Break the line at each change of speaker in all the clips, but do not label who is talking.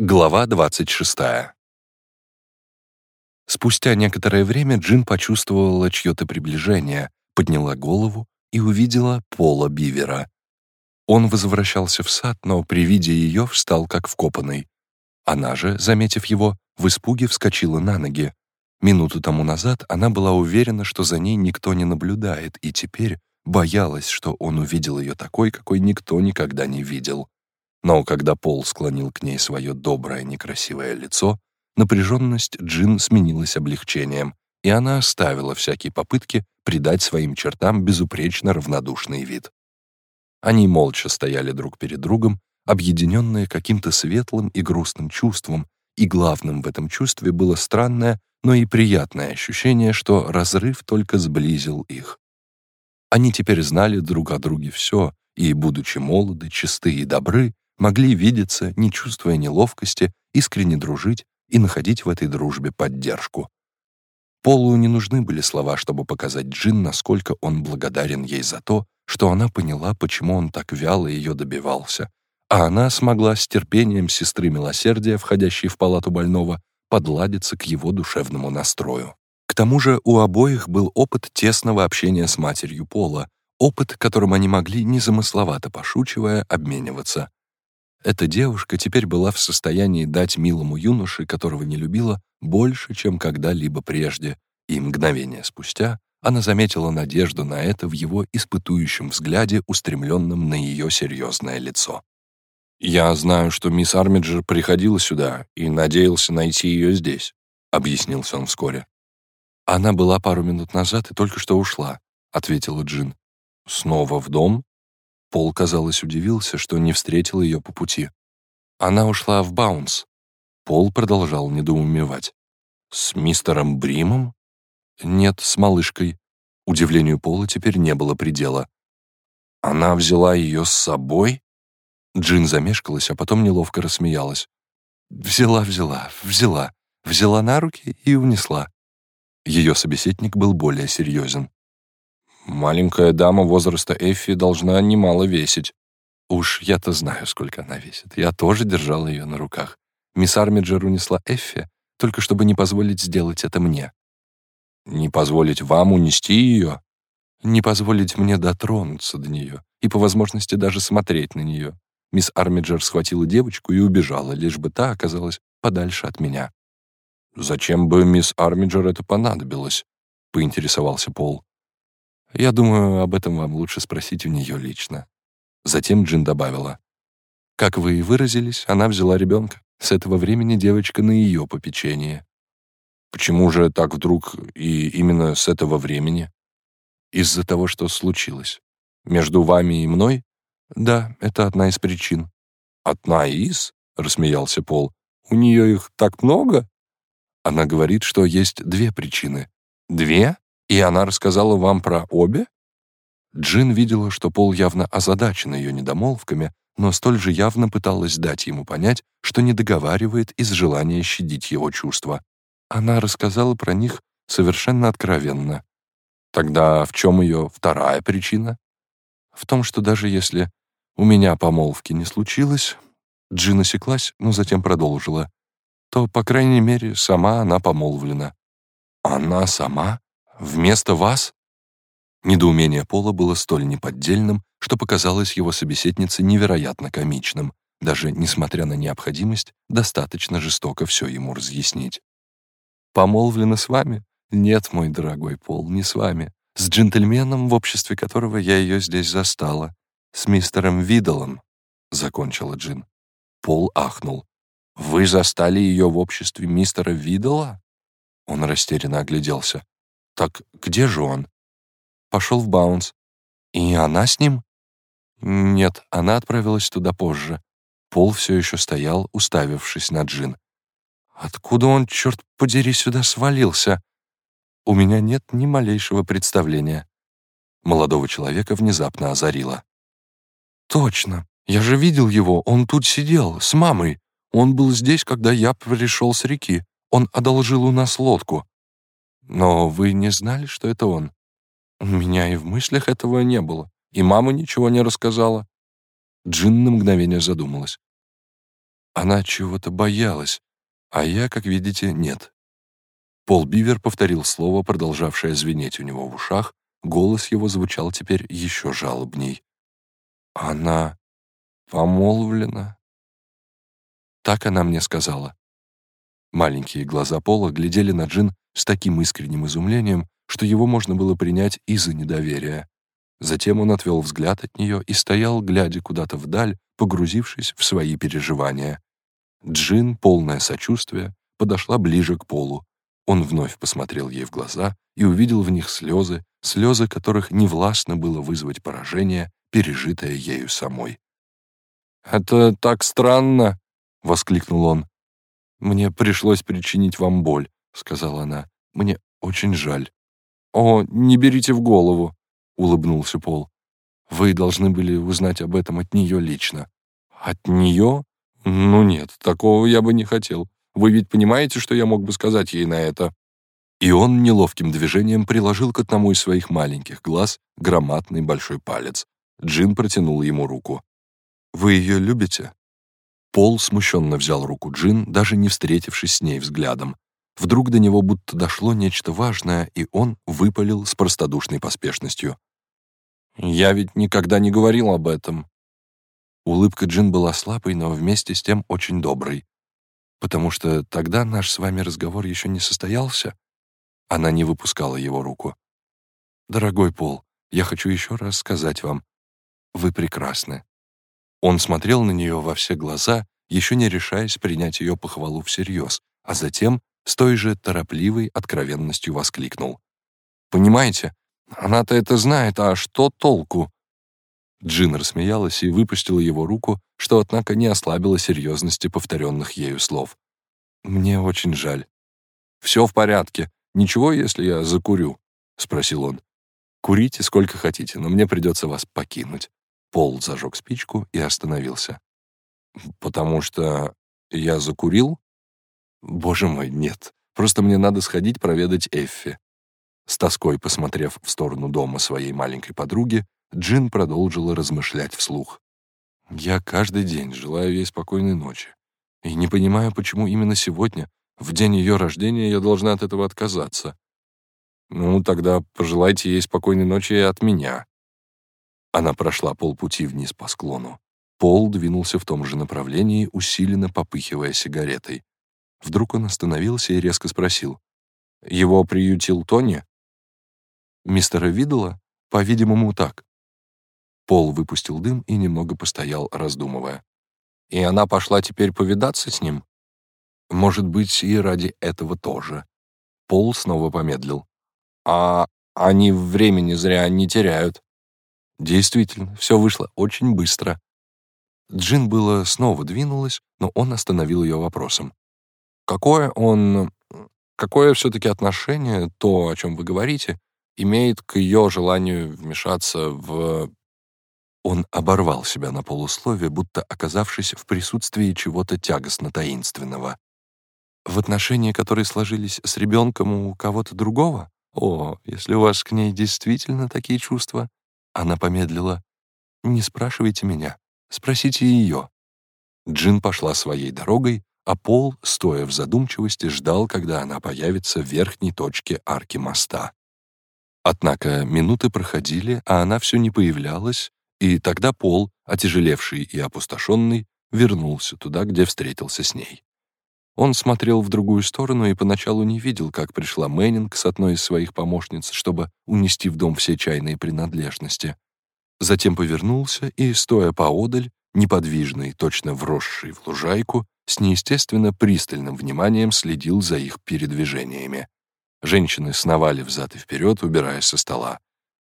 Глава 26. Спустя некоторое время Джин почувствовала чье-то приближение, подняла голову и увидела Пола Бивера. Он возвращался в сад, но при виде ее встал как вкопанный. Она же, заметив его, в испуге вскочила на ноги. Минуту тому назад она была уверена, что за ней никто не наблюдает, и теперь боялась, что он увидел ее такой, какой никто никогда не видел. Но когда Пол склонил к ней свое доброе, некрасивое лицо, напряженность Джин сменилась облегчением, и она оставила всякие попытки придать своим чертам безупречно равнодушный вид. Они молча стояли друг перед другом, объединенные каким-то светлым и грустным чувством, и главным в этом чувстве было странное, но и приятное ощущение, что разрыв только сблизил их. Они теперь знали друг о друге все, и, будучи молоды, чисты и добры, могли видеться, не чувствуя неловкости, искренне дружить и находить в этой дружбе поддержку. Полу не нужны были слова, чтобы показать Джин, насколько он благодарен ей за то, что она поняла, почему он так вяло ее добивался, а она смогла с терпением сестры милосердия, входящей в палату больного, подладиться к его душевному настрою. К тому же у обоих был опыт тесного общения с матерью Пола, опыт, которым они могли, незамысловато пошучивая, обмениваться. Эта девушка теперь была в состоянии дать милому юноше, которого не любила, больше, чем когда-либо прежде, и мгновение спустя она заметила надежду на это в его испытующем взгляде, устремленном на ее серьезное лицо. «Я знаю, что мисс Армиджер приходила сюда и надеялся найти ее здесь», — объяснился он вскоре. «Она была пару минут назад и только что ушла», — ответила Джин. «Снова в дом?» Пол, казалось, удивился, что не встретил ее по пути. Она ушла в Баунс. Пол продолжал недоумевать. «С мистером Бримом?» «Нет, с малышкой». Удивлению Пола теперь не было предела. «Она взяла ее с собой?» Джин замешкалась, а потом неловко рассмеялась. «Взяла, взяла, взяла, взяла на руки и унесла». Ее собеседник был более серьезен. Маленькая дама возраста Эффи должна немало весить. Уж я-то знаю, сколько она весит. Я тоже держал ее на руках. Мисс Армиджер унесла Эффи, только чтобы не позволить сделать это мне. Не позволить вам унести ее? Не позволить мне дотронуться до нее и по возможности даже смотреть на нее. Мисс Армиджер схватила девочку и убежала, лишь бы та оказалась подальше от меня. «Зачем бы мисс Армиджер это понадобилось?» — поинтересовался Пол. Я думаю, об этом вам лучше спросить у нее лично». Затем Джин добавила. «Как вы и выразились, она взяла ребенка. С этого времени девочка на ее попечении». «Почему же так вдруг и именно с этого времени?» «Из-за того, что случилось. Между вами и мной?» «Да, это одна из причин». «Одна из?» — рассмеялся Пол. «У нее их так много?» Она говорит, что есть две причины. «Две?» «И она рассказала вам про обе?» Джин видела, что Пол явно озадачен ее недомолвками, но столь же явно пыталась дать ему понять, что не договаривает из желания щадить его чувства. Она рассказала про них совершенно откровенно. Тогда в чем ее вторая причина? В том, что даже если у меня помолвки не случилось, Джин осеклась, но затем продолжила, то, по крайней мере, сама она помолвлена. Она сама? Вместо вас?» Недоумение Пола было столь неподдельным, что показалось его собеседнице невероятно комичным, даже несмотря на необходимость достаточно жестоко все ему разъяснить. «Помолвлена с вами? Нет, мой дорогой Пол, не с вами. С джентльменом, в обществе которого я ее здесь застала. С мистером Видалом», — закончила Джин. Пол ахнул. «Вы застали ее в обществе мистера Видала?» Он растерянно огляделся. Так где же он? Пошел в Баунс. И она с ним? Нет, она отправилась туда позже. Пол все еще стоял, уставившись на Джин. Откуда он, черт подери, сюда свалился? У меня нет ни малейшего представления. Молодого человека внезапно озарило. Точно, я же видел его, он тут сидел, с мамой. Он был здесь, когда я пришел с реки. Он одолжил у нас лодку. Но вы не знали, что это он? У меня и в мыслях этого не было. И мама ничего не рассказала. Джин на мгновение задумалась. Она чего-то боялась, а я, как видите, нет. Пол Бивер повторил слово, продолжавшее звенеть у него в ушах, голос его звучал теперь еще жалобней. «Она помолвлена?» Так она мне сказала. Маленькие глаза Пола глядели на Джин с таким искренним изумлением, что его можно было принять из-за недоверия. Затем он отвел взгляд от нее и стоял, глядя куда-то вдаль, погрузившись в свои переживания. Джин, полное сочувствие, подошла ближе к Полу. Он вновь посмотрел ей в глаза и увидел в них слезы, слезы которых невластно было вызвать поражение, пережитое ею самой. «Это так странно!» — воскликнул он. «Мне пришлось причинить вам боль», — сказала она. «Мне очень жаль». «О, не берите в голову», — улыбнулся Пол. «Вы должны были узнать об этом от нее лично». «От нее? Ну нет, такого я бы не хотел. Вы ведь понимаете, что я мог бы сказать ей на это?» И он неловким движением приложил к одному из своих маленьких глаз громадный большой палец. Джин протянул ему руку. «Вы ее любите?» Пол смущенно взял руку Джин, даже не встретившись с ней взглядом. Вдруг до него будто дошло нечто важное, и он выпалил с простодушной поспешностью. «Я ведь никогда не говорил об этом». Улыбка Джин была слабой, но вместе с тем очень доброй. «Потому что тогда наш с вами разговор еще не состоялся?» Она не выпускала его руку. «Дорогой Пол, я хочу еще раз сказать вам, вы прекрасны. Он смотрел на нее во все глаза, еще не решаясь принять ее похвалу всерьез, а затем с той же торопливой откровенностью воскликнул. «Понимаете, она-то это знает, а что толку?» Джин рассмеялась и выпустила его руку, что, однако, не ослабило серьезности повторенных ею слов. «Мне очень жаль». «Все в порядке. Ничего, если я закурю?» — спросил он. «Курите сколько хотите, но мне придется вас покинуть». Пол зажег спичку и остановился. «Потому что я закурил?» «Боже мой, нет. Просто мне надо сходить проведать Эффи». С тоской посмотрев в сторону дома своей маленькой подруги, Джин продолжила размышлять вслух. «Я каждый день желаю ей спокойной ночи. И не понимаю, почему именно сегодня, в день ее рождения, я должна от этого отказаться. Ну, тогда пожелайте ей спокойной ночи и от меня», она прошла полпути вниз по склону. Пол двинулся в том же направлении, усиленно попыхивая сигаретой. Вдруг он остановился и резко спросил. «Его приютил Тони?» «Мистера Видела? По-видимому, так». Пол выпустил дым и немного постоял, раздумывая. «И она пошла теперь повидаться с ним?» «Может быть, и ради этого тоже». Пол снова помедлил. «А они времени зря не теряют». Действительно, все вышло очень быстро. Джин было снова двинулась, но он остановил ее вопросом. «Какое он... Какое все-таки отношение то, о чем вы говорите, имеет к ее желанию вмешаться в...» Он оборвал себя на полуслове, будто оказавшись в присутствии чего-то тягостно-таинственного. «В отношения, которые сложились с ребенком у кого-то другого? О, если у вас к ней действительно такие чувства, она помедлила. «Не спрашивайте меня, спросите ее». Джин пошла своей дорогой, а Пол, стоя в задумчивости, ждал, когда она появится в верхней точке арки моста. Однако минуты проходили, а она все не появлялась, и тогда Пол, отяжелевший и опустошенный, вернулся туда, где встретился с ней. Он смотрел в другую сторону и поначалу не видел, как пришла Мэннинг с одной из своих помощниц, чтобы унести в дом все чайные принадлежности. Затем повернулся и, стоя поодаль, неподвижный, точно вросший в лужайку, с неестественно пристальным вниманием следил за их передвижениями. Женщины сновали взад и вперед, убирая со стола.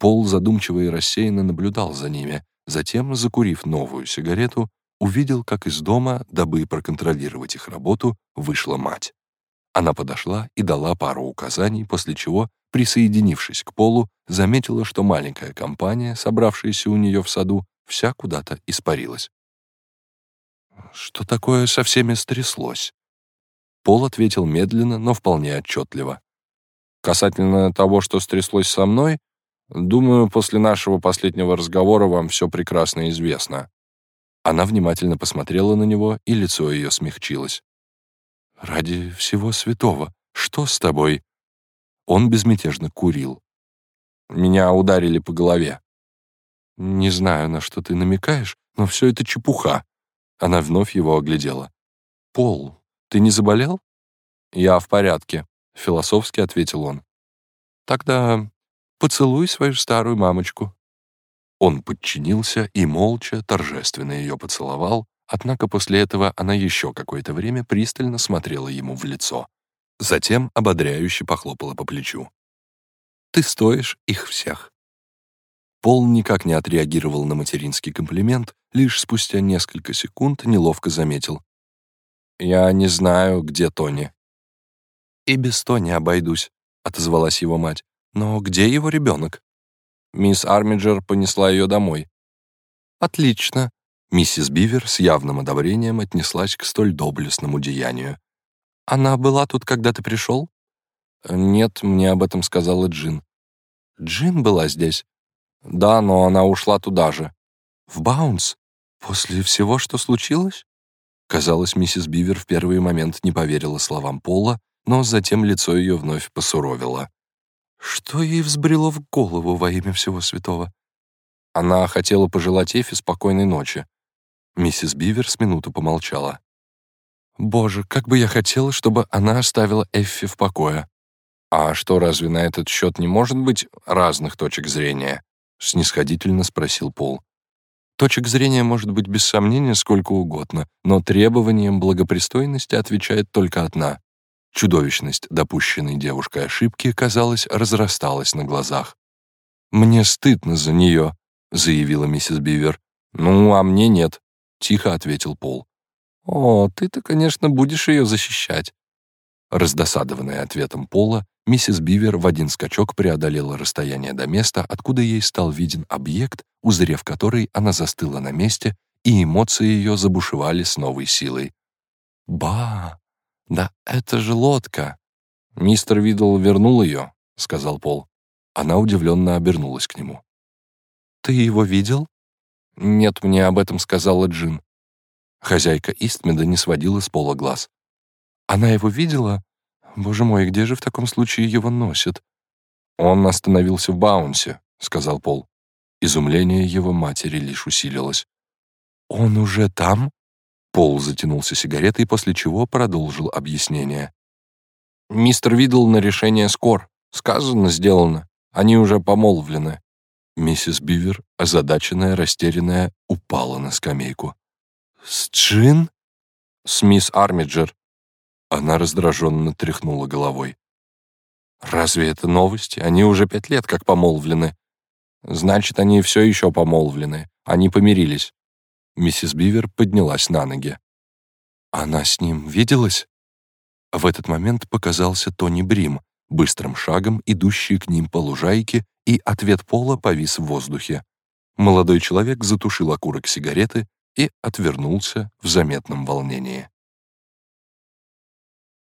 Пол задумчиво и рассеянно наблюдал за ними, затем, закурив новую сигарету, увидел, как из дома, дабы проконтролировать их работу, вышла мать. Она подошла и дала пару указаний, после чего, присоединившись к Полу, заметила, что маленькая компания, собравшаяся у нее в саду, вся куда-то испарилась. «Что такое со всеми стряслось?» Пол ответил медленно, но вполне отчетливо. «Касательно того, что стряслось со мной, думаю, после нашего последнего разговора вам все прекрасно известно. Она внимательно посмотрела на него, и лицо ее смягчилось. «Ради всего святого, что с тобой?» Он безмятежно курил. «Меня ударили по голове». «Не знаю, на что ты намекаешь, но все это чепуха». Она вновь его оглядела. «Пол, ты не заболел?» «Я в порядке», — философски ответил он. «Тогда поцелуй свою старую мамочку». Он подчинился и молча, торжественно ее поцеловал, однако после этого она еще какое-то время пристально смотрела ему в лицо. Затем ободряюще похлопала по плечу. «Ты стоишь их всех». Пол никак не отреагировал на материнский комплимент, лишь спустя несколько секунд неловко заметил. «Я не знаю, где Тони». «И без Тони обойдусь», — отозвалась его мать. «Но где его ребенок?» Мисс Армиджер понесла ее домой. «Отлично». Миссис Бивер с явным одобрением отнеслась к столь доблестному деянию. «Она была тут, когда ты пришел?» «Нет, мне об этом сказала Джин». «Джин была здесь?» «Да, но она ушла туда же». «В Баунс? После всего, что случилось?» Казалось, миссис Бивер в первый момент не поверила словам Пола, но затем лицо ее вновь посуровило. Что ей взбрело в голову во имя всего святого? Она хотела пожелать Эфи спокойной ночи. Миссис Бивер с минуту помолчала. «Боже, как бы я хотела, чтобы она оставила Эффи в покое». «А что, разве на этот счет не может быть разных точек зрения?» — снисходительно спросил Пол. «Точек зрения может быть без сомнения сколько угодно, но требованиям благопристойности отвечает только одна Чудовищность допущенной девушкой ошибки, казалось, разрасталась на глазах. «Мне стыдно за нее», — заявила миссис Бивер. «Ну, а мне нет», — тихо ответил Пол. «О, ты-то, конечно, будешь ее защищать». Раздосадованная ответом Пола, миссис Бивер в один скачок преодолела расстояние до места, откуда ей стал виден объект, узрев который она застыла на месте, и эмоции ее забушевали с новой силой. «Ба!» «Да это же лодка!» «Мистер Видл вернул ее», — сказал Пол. Она удивленно обернулась к нему. «Ты его видел?» «Нет, мне об этом сказала Джин». Хозяйка Истмеда не сводила с пола глаз. «Она его видела? Боже мой, где же в таком случае его носит?» «Он остановился в Баунсе», — сказал Пол. Изумление его матери лишь усилилось. «Он уже там?» Пол затянулся сигаретой, после чего продолжил объяснение. «Мистер Видл на решение скор. Сказано, сделано. Они уже помолвлены». Миссис Бивер, озадаченная, растерянная, упала на скамейку. «С Джин?» «С мисс Армиджер». Она раздраженно тряхнула головой. «Разве это новости? Они уже пять лет как помолвлены». «Значит, они все еще помолвлены. Они помирились. Миссис Бивер поднялась на ноги. «Она с ним виделась?» В этот момент показался Тони Брим, быстрым шагом идущий к ним по лужайке, и ответ Пола повис в воздухе. Молодой человек затушил окурок сигареты и отвернулся в заметном волнении.